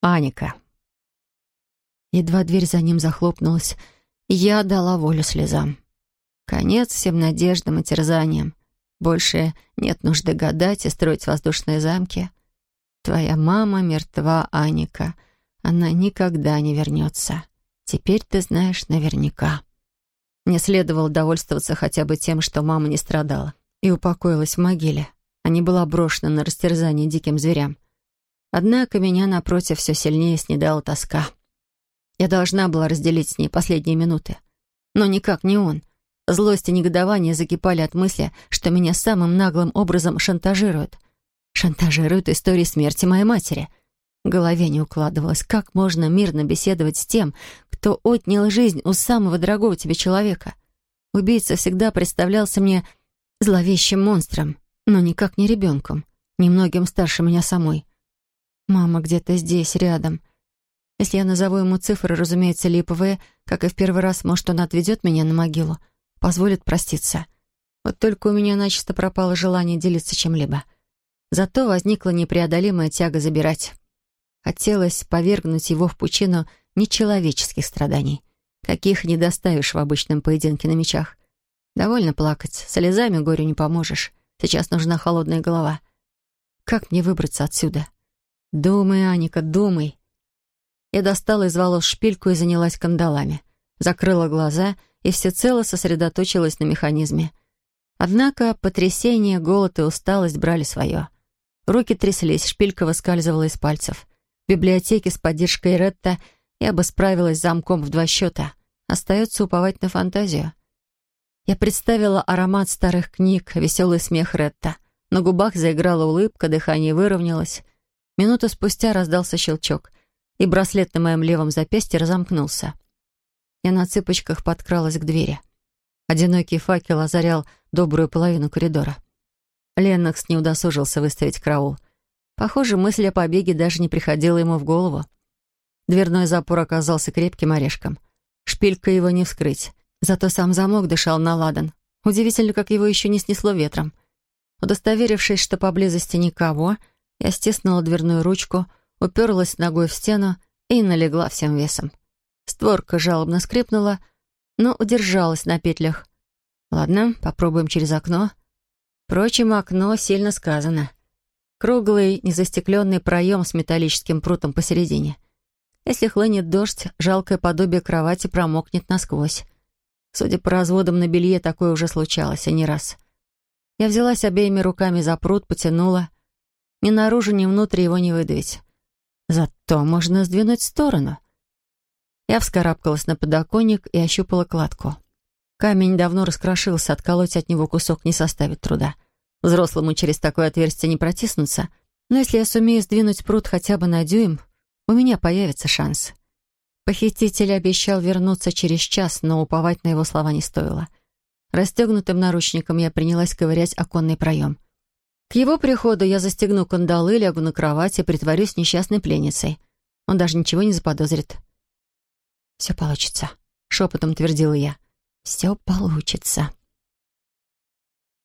Аника. Едва дверь за ним захлопнулась, я дала волю слезам. Конец всем надеждам и терзаниям. Больше нет нужды гадать и строить воздушные замки. Твоя мама мертва, Аника. Она никогда не вернется. Теперь ты знаешь наверняка. Мне следовало довольствоваться хотя бы тем, что мама не страдала и упокоилась в могиле, а не была брошена на растерзание диким зверям. Однако меня, напротив, все сильнее снедала тоска. Я должна была разделить с ней последние минуты. Но никак не он. Злость и негодование закипали от мысли, что меня самым наглым образом шантажируют. Шантажируют историей смерти моей матери. В голове не укладывалось, как можно мирно беседовать с тем, кто отнял жизнь у самого дорогого тебе человека. Убийца всегда представлялся мне зловещим монстром, но никак не ребенком, немногим старше меня самой. Мама где-то здесь, рядом. Если я назову ему цифры, разумеется, липовые, как и в первый раз, может, он отведет меня на могилу, позволит проститься. Вот только у меня начисто пропало желание делиться чем-либо. Зато возникла непреодолимая тяга забирать. Хотелось повергнуть его в пучину нечеловеческих страданий, каких не доставишь в обычном поединке на мечах. Довольно плакать, слезами горю не поможешь. Сейчас нужна холодная голова. Как мне выбраться отсюда? Думай, Аника, думай. Я достала из волос шпильку и занялась кандалами. Закрыла глаза и всецело сосредоточилась на механизме. Однако потрясение, голод и усталость брали свое. Руки тряслись, шпилька выскальзывала из пальцев. В библиотеке с поддержкой Ретта я бы справилась с замком в два счета. Остается уповать на фантазию. Я представила аромат старых книг, веселый смех Ретта. На губах заиграла улыбка, дыхание выровнялось. Минуту спустя раздался щелчок, и браслет на моем левом запястье разомкнулся. Я на цыпочках подкралась к двери. Одинокий факел озарял добрую половину коридора. Леннокс не удосужился выставить караул. Похоже, мысль о побеге даже не приходила ему в голову. Дверной запор оказался крепким орешком. Шпилька его не вскрыть. Зато сам замок дышал на ладан. Удивительно, как его еще не снесло ветром. Удостоверившись, что поблизости никого, я стиснула дверную ручку, уперлась ногой в стену и налегла всем весом. Створка жалобно скрипнула, но удержалась на петлях. Ладно, попробуем через окно. Впрочем, окно сильно сказано. Круглый, незастекленный проем с металлическим прутом посередине — если хлынет дождь, жалкое подобие кровати промокнет насквозь. Судя по разводам на белье, такое уже случалось, а не раз. Я взялась обеими руками за прут, потянула. Ни наружу, ни внутрь его не выдавить. Зато можно сдвинуть в сторону. Я вскарабкалась на подоконник и ощупала кладку. Камень давно раскрошился, отколоть от него кусок не составит труда. Взрослому через такое отверстие не протиснуться, но если я сумею сдвинуть пруд хотя бы на дюйм, у меня появится шанс. Похититель обещал вернуться через час, но уповать на его слова не стоило. Расстегнутым наручником я принялась ковырять оконный проем. К его приходу я застегну кандалы, лягу на кровать и притворюсь несчастной пленницей. Он даже ничего не заподозрит. «Все получится», — шепотом твердила я. «Все получится».